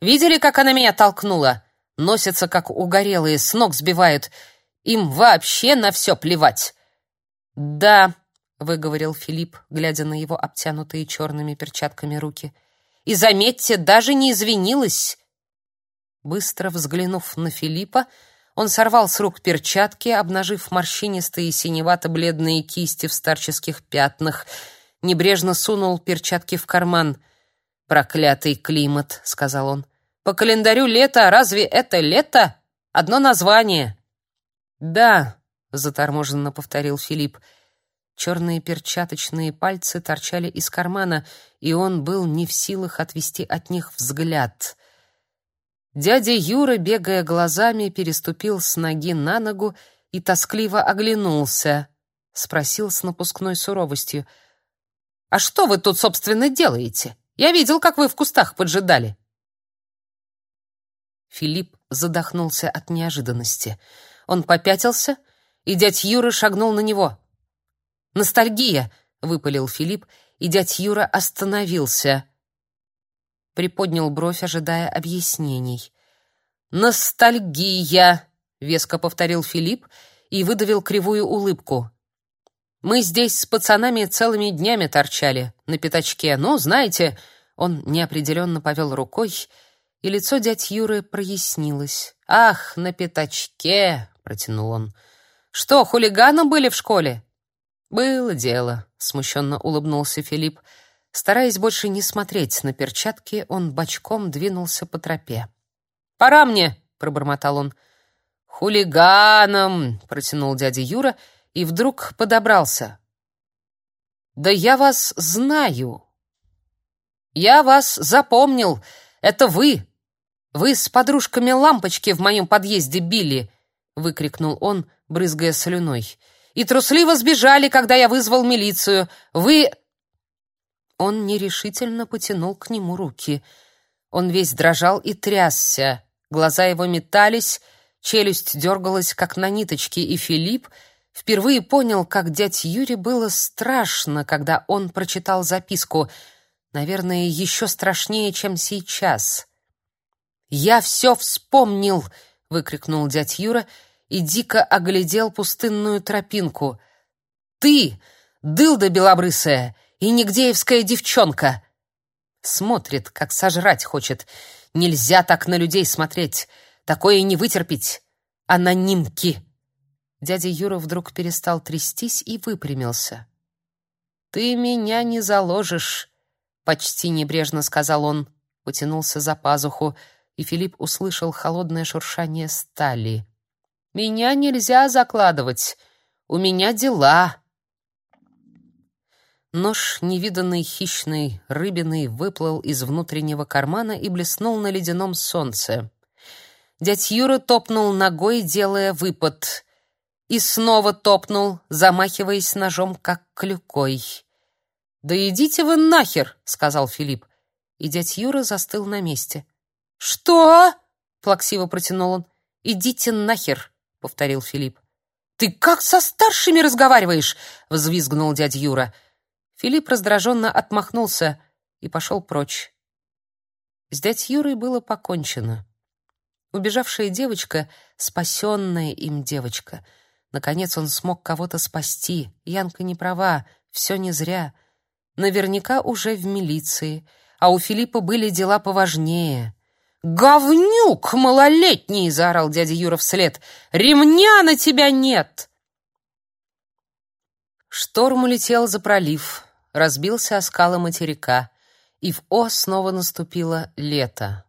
«Видели, как она меня толкнула? Носятся, как угорелые, с ног сбивают. Им вообще на все плевать». «Да», выговорил Филипп, глядя на его обтянутые черными перчатками руки. И заметьте, даже не извинилась. Быстро взглянув на Филиппа, он сорвал с рук перчатки, обнажив морщинистые синевато-бледные кисти в старческих пятнах, небрежно сунул перчатки в карман. «Проклятый климат», — сказал он. «По календарю лето, а разве это лето? Одно название». «Да», — заторможенно повторил Филипп, — Черные перчаточные пальцы торчали из кармана, и он был не в силах отвести от них взгляд. Дядя Юра, бегая глазами, переступил с ноги на ногу и тоскливо оглянулся, спросил с напускной суровостью: "А что вы тут собственно делаете? Я видел, как вы в кустах поджидали". Филипп задохнулся от неожиданности. Он попятился, и дядь Юра шагнул на него. Ностальгия, выпалил Филипп, и дядь Юра остановился. Приподнял бровь, ожидая объяснений. Ностальгия, веско повторил Филипп и выдавил кривую улыбку. Мы здесь с пацанами целыми днями торчали на пятачке. Ну, знаете, он неопределенно повел рукой, и лицо дядь Юры прояснилось. Ах, на пятачке, протянул он. Что, хулиганы были в школе? Было дело, смущенно улыбнулся Филипп. Стараясь больше не смотреть на перчатки, он бочком двинулся по тропе. «Пора мне!» — пробормотал он. «Хулиганом!» — протянул дядя Юра и вдруг подобрался. «Да я вас знаю!» «Я вас запомнил! Это вы! Вы с подружками лампочки в моем подъезде били!» — выкрикнул он, брызгая слюной. и трусливо сбежали, когда я вызвал милицию. Вы...» Он нерешительно потянул к нему руки. Он весь дрожал и трясся. Глаза его метались, челюсть дергалась, как на ниточке, и Филипп впервые понял, как дядь Юре было страшно, когда он прочитал записку. Наверное, еще страшнее, чем сейчас. «Я все вспомнил!» — выкрикнул дядь Юра и дико оглядел пустынную тропинку. «Ты, дылда белобрысая и нигдеевская девчонка!» Смотрит, как сожрать хочет. Нельзя так на людей смотреть. Такое не вытерпеть. Анонимки. Дядя Юра вдруг перестал трястись и выпрямился. Ты меня не заложишь, почти небрежно сказал он, потянулся за пазуху, и Филипп услышал холодное шуршание стали. Меня нельзя закладывать. У меня дела. Нож невиданной хищной рыбиной выплыл из внутреннего кармана и блеснул на ледяном солнце. Дядь Юра топнул ногой, делая выпад, и снова топнул, замахиваясь ножом как клюкой. "Да идите вы нахер", сказал Филипп. И дядь Юра застыл на месте. "Что?" плаксиво протянул он. "Идите нахер", повторил Филипп. "Ты как со старшими разговариваешь?" взвизгнул дядь Юра. Филипп раздраженно отмахнулся и пошел прочь. С дядь Юрой было покончено. Убежавшая девочка, спасенная им девочка. Наконец он смог кого-то спасти. Янка не права, все не зря. Наверняка уже в милиции, а у Филиппа были дела поважнее. «Говнюк малолетний!» — заорал дядя Юра вслед. «Ремня на тебя нет!» Шторм улетел за пролив разбился о скалы материка, и в О снова наступило лето.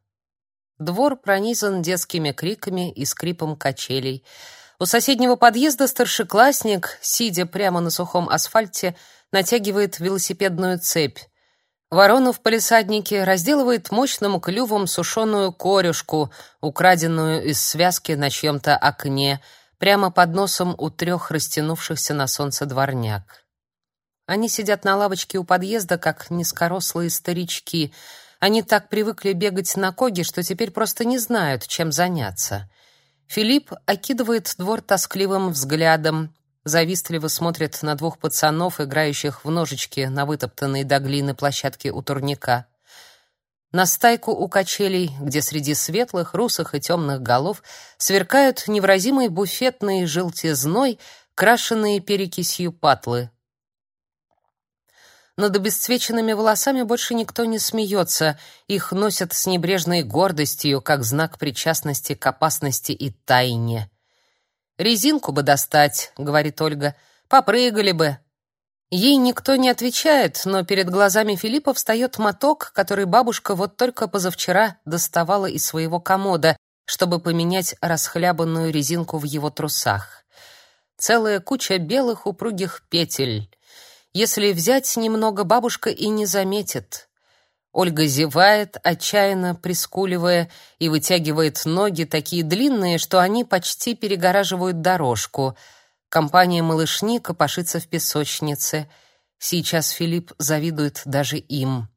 Двор пронизан детскими криками и скрипом качелей. У соседнего подъезда старшеклассник, сидя прямо на сухом асфальте, натягивает велосипедную цепь. Ворона в палисаднике разделывает мощным клювом сушеную корюшку, украденную из связки на чьем-то окне, прямо под носом у трех растянувшихся на солнце дворняк. Они сидят на лавочке у подъезда, как низкорослые старички. Они так привыкли бегать на коге, что теперь просто не знают, чем заняться. Филипп окидывает двор тоскливым взглядом, завистливо смотрит на двух пацанов, играющих в ножички на вытоптанной до глины площадке у турника. На стайку у качелей, где среди светлых, русых и темных голов сверкают невразимой буфетной желтизной, крашеные перекисью патлы, над обесцвеченными волосами больше никто не смеется, их носят с небрежной гордостью, как знак причастности к опасности и тайне. «Резинку бы достать», — говорит Ольга, — «попрыгали бы». Ей никто не отвечает, но перед глазами Филиппа встает моток, который бабушка вот только позавчера доставала из своего комода, чтобы поменять расхлябанную резинку в его трусах. Целая куча белых упругих петель — если взять немного, бабушка и не заметит. Ольга зевает, отчаянно прискуливая, и вытягивает ноги такие длинные, что они почти перегораживают дорожку. Компания малышни копошится в песочнице. Сейчас Филипп завидует даже им.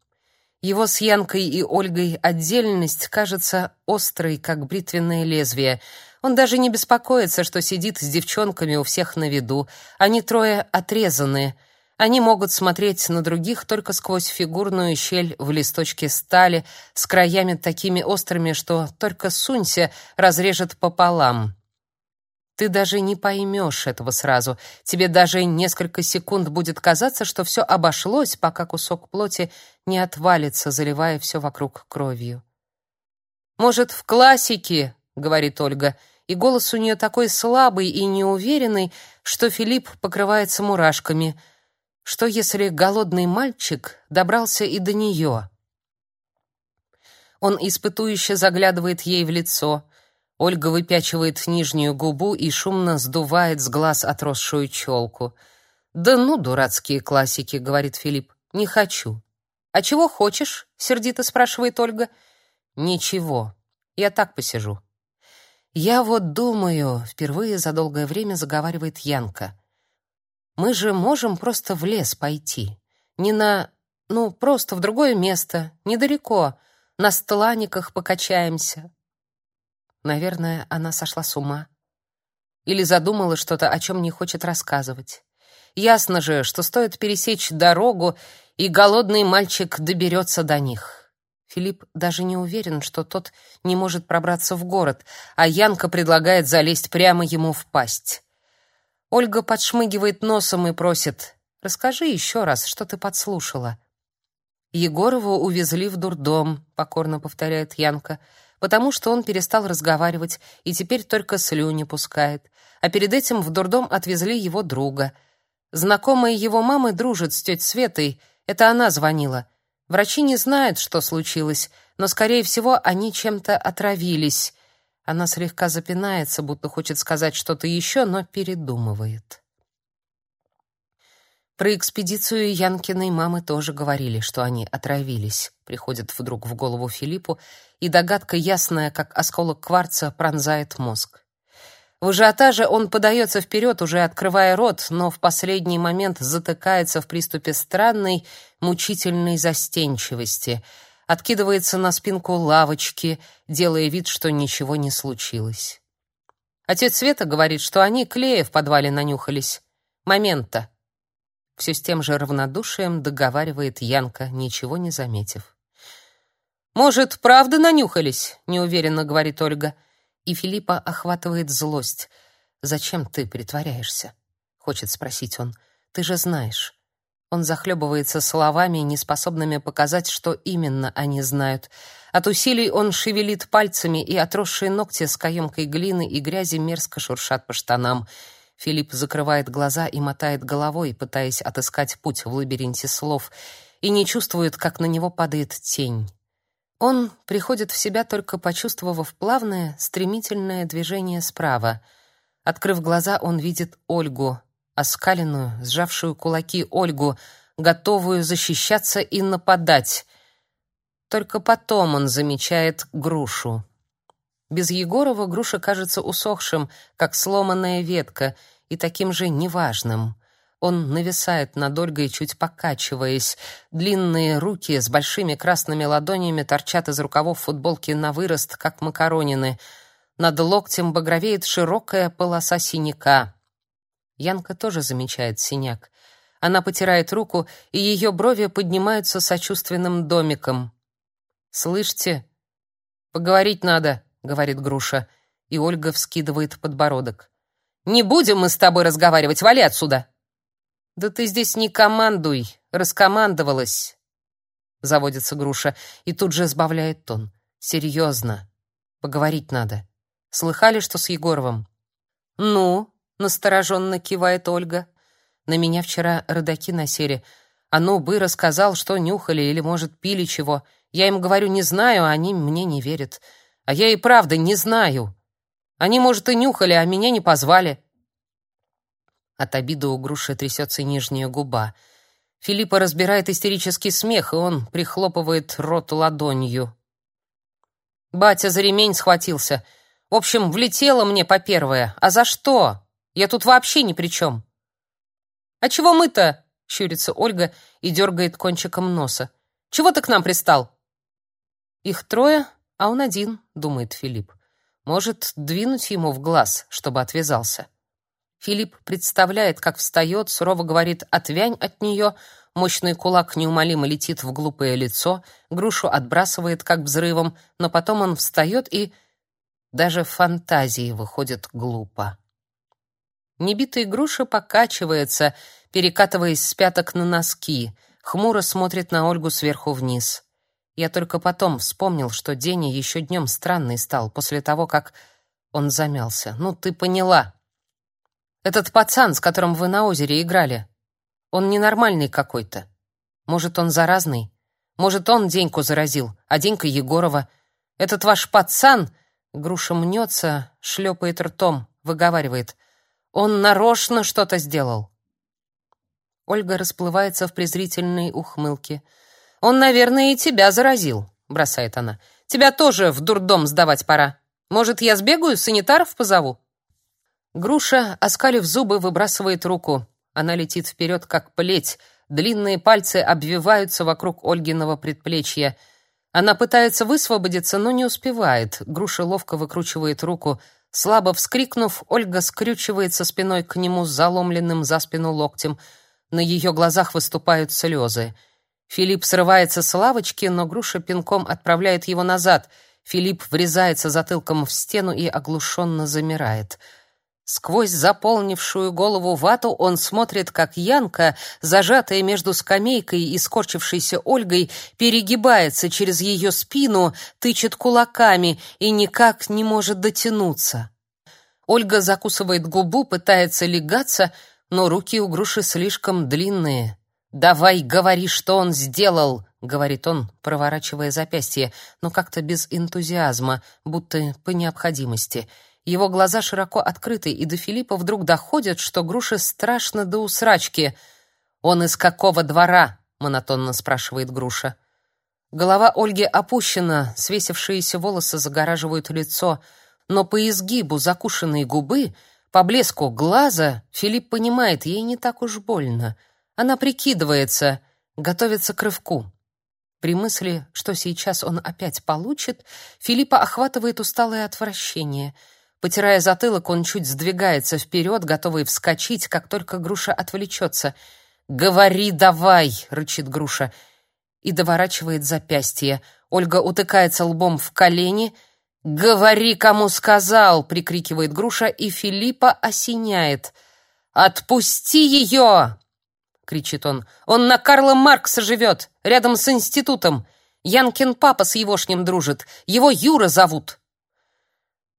Его с Янкой и Ольгой отдельность кажется острой, как бритвенное лезвие. Он даже не беспокоится, что сидит с девчонками у всех на виду. Они трое отрезаны — они могут смотреть на других только сквозь фигурную щель в листочке стали с краями такими острыми, что только сунься, разрежет пополам. Ты даже не поймешь этого сразу. Тебе даже несколько секунд будет казаться, что все обошлось, пока кусок плоти не отвалится, заливая все вокруг кровью. Может, в классике, говорит Ольга, и голос у нее такой слабый и неуверенный, что Филипп покрывается мурашками. Что если голодный мальчик добрался и до нее? Он испытующе заглядывает ей в лицо. Ольга выпячивает нижнюю губу и шумно сдувает с глаз отросшую челку. «Да ну, дурацкие классики», — говорит Филипп. «Не хочу». «А чего хочешь?» — сердито спрашивает Ольга. «Ничего. Я так посижу». «Я вот думаю», — впервые за долгое время заговаривает Янка. Мы же можем просто в лес пойти. Не на... Ну, просто в другое место, недалеко. На стланиках покачаемся. Наверное, она сошла с ума. Или задумала что-то, о чем не хочет рассказывать. Ясно же, что стоит пересечь дорогу, и голодный мальчик доберется до них. Филипп даже не уверен, что тот не может пробраться в город, а Янка предлагает залезть прямо ему в пасть. Ольга подшмыгивает носом и просит: "Расскажи еще раз, что ты подслушала". Егорову увезли в дурдом, покорно повторяет Янка, потому что он перестал разговаривать и теперь только слюни пускает. А перед этим в дурдом отвезли его друга. Знакомая его мамы дружит с тетей Светой, это она звонила. Врачи не знают, что случилось, но скорее всего, они чем-то отравились. Она слегка запинается, будто хочет сказать что-то еще, но передумывает. Про экспедицию Янкиной мамы тоже говорили, что они отравились. Приходит вдруг в голову Филиппу, и догадка ясная, как осколок кварца, пронзает мозг. В ажиотаже он подается вперед, уже открывая рот, но в последний момент затыкается в приступе странной, мучительной застенчивости, откидывается на спинку лавочки, делая вид, что ничего не случилось. Отец Света говорит, что они клея в подвале нанюхались. Момента. Все с тем же равнодушием договаривает Янка, ничего не заметив. «Может, правда нанюхались?» — неуверенно говорит Ольга. И Филиппа охватывает злость. «Зачем ты притворяешься?» — хочет спросить он. «Ты же знаешь». Он захлебывается словами, неспособными показать, что именно они знают. От усилий он шевелит пальцами, и отросшие ногти с каемкой глины и грязи мерзко шуршат по штанам — Филипп закрывает глаза и мотает головой, пытаясь отыскать путь в лабиринте слов, и не чувствует, как на него падает тень. Он приходит в себя только почувствовав плавное, стремительное движение справа. Открыв глаза, он видит Ольгу, оскаленную, сжавшую кулаки Ольгу, готовую защищаться и нападать. Только потом он замечает грушу. Без Егорова груша кажется усохшим, как сломанная ветка, и таким же неважным. Он нависает над Ольгой, чуть покачиваясь. Длинные руки с большими красными ладонями торчат из рукавов футболки на вырост, как макаронины. Над локтем багровеет широкая полоса синяка. Янка тоже замечает синяк. Она потирает руку, и ее брови поднимаются сочувственным домиком. «Слышите? Поговорить надо», говорит Груша, и Ольга вскидывает подбородок. Не будем мы с тобой разговаривать, вали отсюда. Да ты здесь не командуй, раскомандовалась. Заводится Груша и тут же сбавляет тон. Серьезно. Поговорить надо. Слыхали, что с Егоровым? Ну, настороженно кивает Ольга. На меня вчера родаки насели. А ну бы рассказал, что нюхали или, может, пили чего. Я им говорю, не знаю, а они мне не верят. А я и правда не знаю. Они, может, и нюхали, а меня не позвали. От обиды у груши трясется нижняя губа. Филиппа разбирает истерический смех, и он прихлопывает рот ладонью. Батя за ремень схватился. В общем, влетело мне по первое. А за что? Я тут вообще ни при чем. А чего мы-то? Щурится Ольга и дергает кончиком носа. Чего ты к нам пристал? Их трое, а он один, думает Филипп. Может, двинуть ему в глаз, чтобы отвязался. Филипп представляет, как встает, сурово говорит «отвянь от нее», мощный кулак неумолимо летит в глупое лицо, грушу отбрасывает как взрывом, но потом он встает и... Даже фантазии выходит глупо. Небитая груша покачивается, перекатываясь с пяток на носки, хмуро смотрит на Ольгу сверху вниз. Я только потом вспомнил, что Деня еще днем странный стал после того, как он замялся. Ну, ты поняла. Этот пацан, с которым вы на озере играли, он ненормальный какой-то. Может, он заразный? Может, он Деньку заразил, а Денька Егорова. Этот ваш пацан, груша мнется, шлепает ртом, выговаривает. Он нарочно что-то сделал. Ольга расплывается в презрительной ухмылке. Он, наверное, и тебя заразил, бросает она. Тебя тоже в дурдом сдавать пора. Может, я сбегаю, санитаров позову? Груша, оскалив зубы, выбрасывает руку. Она летит вперед, как плеть. Длинные пальцы обвиваются вокруг Ольгиного предплечья. Она пытается высвободиться, но не успевает. Груша ловко выкручивает руку. Слабо вскрикнув, Ольга скрючивается спиной к нему с заломленным за спину локтем. На ее глазах выступают слезы. Филипп срывается с лавочки, но Груша пинком отправляет его назад. Филипп врезается затылком в стену и оглушенно замирает. Сквозь заполнившую голову вату он смотрит, как Янка, зажатая между скамейкой и скорчившейся Ольгой, перегибается через ее спину, тычет кулаками и никак не может дотянуться. Ольга закусывает губу, пытается легаться, но руки у груши слишком длинные. «Давай, говори, что он сделал!» — говорит он, проворачивая запястье, но как-то без энтузиазма, будто по необходимости. Его глаза широко открыты, и до Филиппа вдруг доходит, что груше страшно до усрачки. «Он из какого двора?» — монотонно спрашивает груша. Голова Ольги опущена, свесившиеся волосы загораживают лицо, но по изгибу закушенной губы, по блеску глаза, Филипп понимает, ей не так уж больно — она прикидывается, готовится к рывку. При мысли, что сейчас он опять получит, Филиппа охватывает усталое отвращение. Потирая затылок, он чуть сдвигается вперед, готовый вскочить, как только груша отвлечется. «Говори давай!» — рычит груша. И доворачивает запястье. Ольга утыкается лбом в колени. «Говори, кому сказал!» — прикрикивает груша, и Филиппа осеняет. «Отпусти ее!» кричит он. Он на Карла Маркса живет, рядом с институтом. Янкин папа с егошним дружит. Его Юра зовут.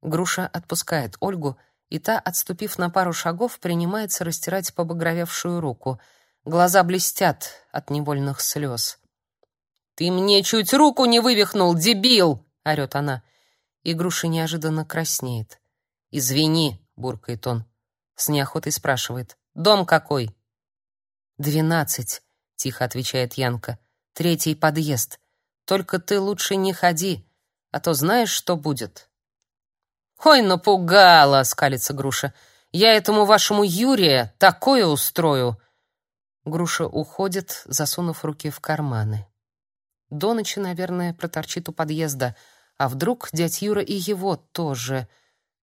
Груша отпускает Ольгу, и та, отступив на пару шагов, принимается растирать побагровевшую руку. Глаза блестят от невольных слез. «Ты мне чуть руку не вывихнул, дебил!» — орёт она. И Груша неожиданно краснеет. «Извини», — буркает он. С неохотой спрашивает. «Дом какой?» «Двенадцать», — тихо отвечает Янка. «Третий подъезд. Только ты лучше не ходи, а то знаешь, что будет». «Ой, напугала!» — скалится Груша. «Я этому вашему Юрия такое устрою!» Груша уходит, засунув руки в карманы. До ночи, наверное, проторчит у подъезда. А вдруг дядь Юра и его тоже...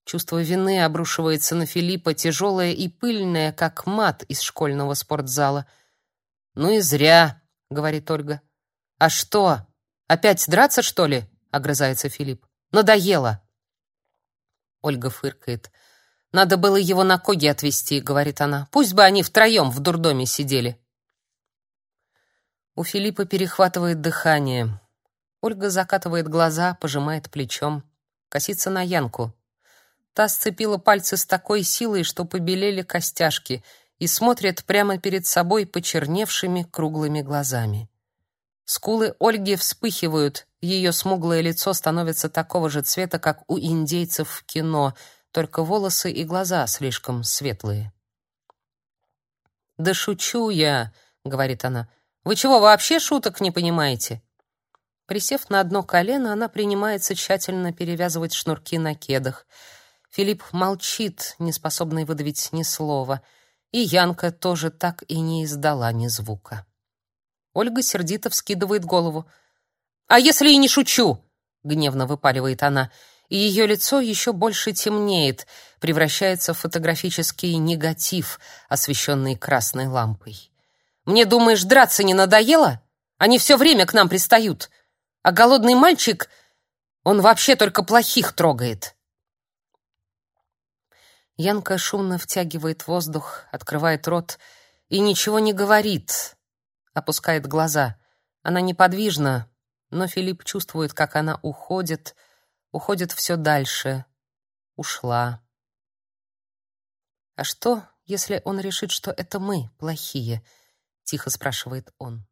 Чувство вины обрушивается на Филиппа, тяжелое и пыльное, как мат из школьного спортзала. «Ну и зря», — говорит Ольга. «А что, опять драться, что ли?» — огрызается Филипп. «Надоело». Ольга фыркает. «Надо было его на коги отвезти», — говорит она. «Пусть бы они втроем в дурдоме сидели». У Филиппа перехватывает дыхание. Ольга закатывает глаза, пожимает плечом, косится на Янку. Та сцепила пальцы с такой силой, что побелели костяшки, и смотрит прямо перед собой почерневшими круглыми глазами. Скулы Ольги вспыхивают, ее смуглое лицо становится такого же цвета, как у индейцев в кино, только волосы и глаза слишком светлые. «Да шучу я», — говорит она. «Вы чего, вообще шуток не понимаете?» Присев на одно колено, она принимается тщательно перевязывать шнурки на кедах — Филипп молчит, не способный выдавить ни слова, и Янка тоже так и не издала ни звука. Ольга сердито вскидывает голову. «А если и не шучу?» — гневно выпаливает она, и ее лицо еще больше темнеет, превращается в фотографический негатив, освещенный красной лампой. «Мне, думаешь, драться не надоело? Они все время к нам пристают. А голодный мальчик, он вообще только плохих трогает». Янка шумно втягивает воздух, открывает рот и ничего не говорит, опускает глаза. Она неподвижна, но Филипп чувствует, как она уходит, уходит все дальше. Ушла. А что, если он решит, что это мы плохие? тихо спрашивает он.